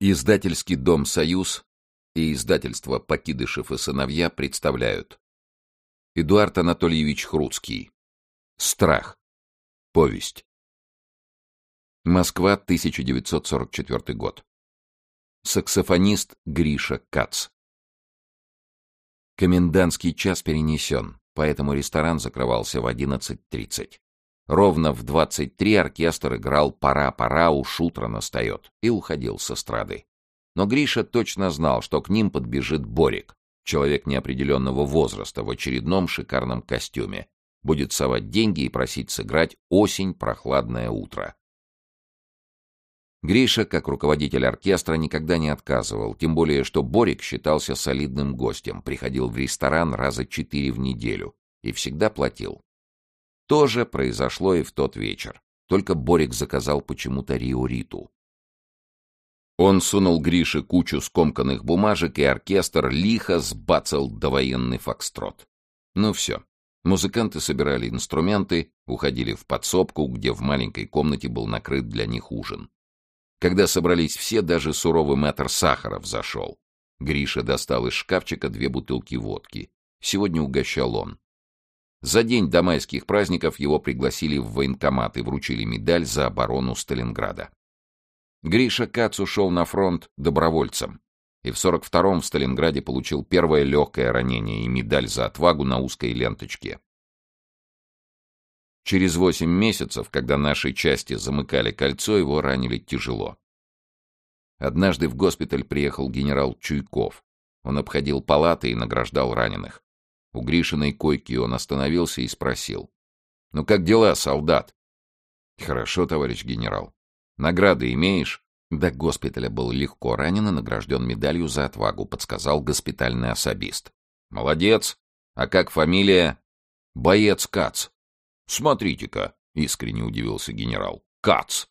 Издательский дом «Союз» и издательство «Покидышев и сыновья» представляют Эдуард Анатольевич Хруцкий Страх. Повесть. Москва, 1944 год. Саксофонист Гриша Кац. Комендантский час перенесен, поэтому ресторан закрывался в 11.30. Ровно в 23 оркестр играл «Пора, пора, уж утро настает» и уходил с эстрады. Но Гриша точно знал, что к ним подбежит Борик, человек неопределенного возраста в очередном шикарном костюме, будет совать деньги и просить сыграть «Осень, прохладное утро». Гриша, как руководитель оркестра, никогда не отказывал, тем более, что Борик считался солидным гостем, приходил в ресторан раза четыре в неделю и всегда платил. То же произошло и в тот вечер. Только Борик заказал почему-то Риориту. Он сунул Грише кучу скомканных бумажек, и оркестр лихо сбацал довоенный фокстрот. Ну все. Музыканты собирали инструменты, уходили в подсобку, где в маленькой комнате был накрыт для них ужин. Когда собрались все, даже суровый мэтр Сахаров зашел. Гриша достал из шкафчика две бутылки водки. Сегодня угощал он. За день до майских праздников его пригласили в военкомат и вручили медаль за оборону Сталинграда. Гриша Кац ушел на фронт добровольцем и в 42-м в Сталинграде получил первое легкое ранение и медаль за отвагу на узкой ленточке. Через восемь месяцев, когда наши части замыкали кольцо, его ранили тяжело. Однажды в госпиталь приехал генерал Чуйков. Он обходил палаты и награждал раненых. У Гришиной койки он остановился и спросил. «Ну как дела, солдат?» «Хорошо, товарищ генерал. Награды имеешь?» До госпиталя был легко ранен и награжден медалью за отвагу, подсказал госпитальный особист. «Молодец! А как фамилия?» «Боец Кац». «Смотрите-ка!» — искренне удивился генерал. «Кац!»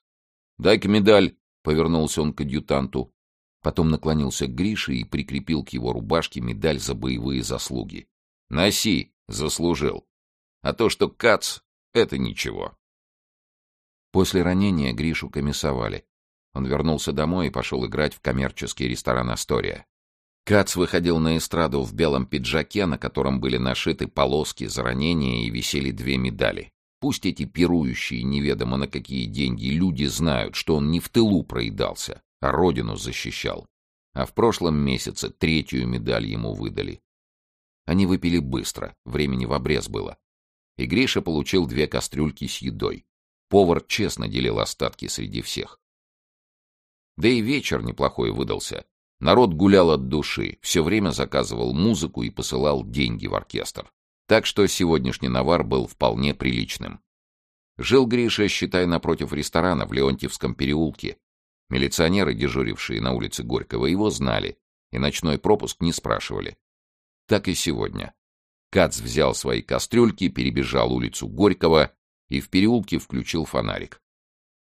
«Дай-ка медаль!» — повернулся он к адъютанту. Потом наклонился к Грише и прикрепил к его рубашке медаль за боевые заслуги. Носи, заслужил. А то, что кац, это ничего. После ранения Гришу комиссовали. Он вернулся домой и пошел играть в коммерческий ресторан «Астория». Кац выходил на эстраду в белом пиджаке, на котором были нашиты полоски за ранение и висели две медали. Пусть эти пирующие неведомо на какие деньги люди знают, что он не в тылу проедался, а родину защищал. А в прошлом месяце третью медаль ему выдали. Они выпили быстро, времени в обрез было. И Гриша получил две кастрюльки с едой. Повар честно делил остатки среди всех. Да и вечер неплохой выдался. Народ гулял от души, все время заказывал музыку и посылал деньги в оркестр. Так что сегодняшний навар был вполне приличным. Жил Гриша, считай, напротив ресторана в Леонтьевском переулке. Милиционеры, дежурившие на улице Горького, его знали и ночной пропуск не спрашивали. Так и сегодня. Кац взял свои кастрюльки, перебежал улицу Горького и в переулке включил фонарик.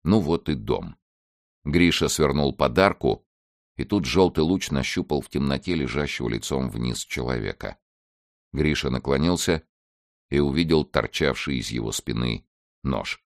Ну вот и дом. Гриша свернул подарку, и тут желтый луч нащупал в темноте лежащего лицом вниз человека. Гриша наклонился и увидел торчавший из его спины нож.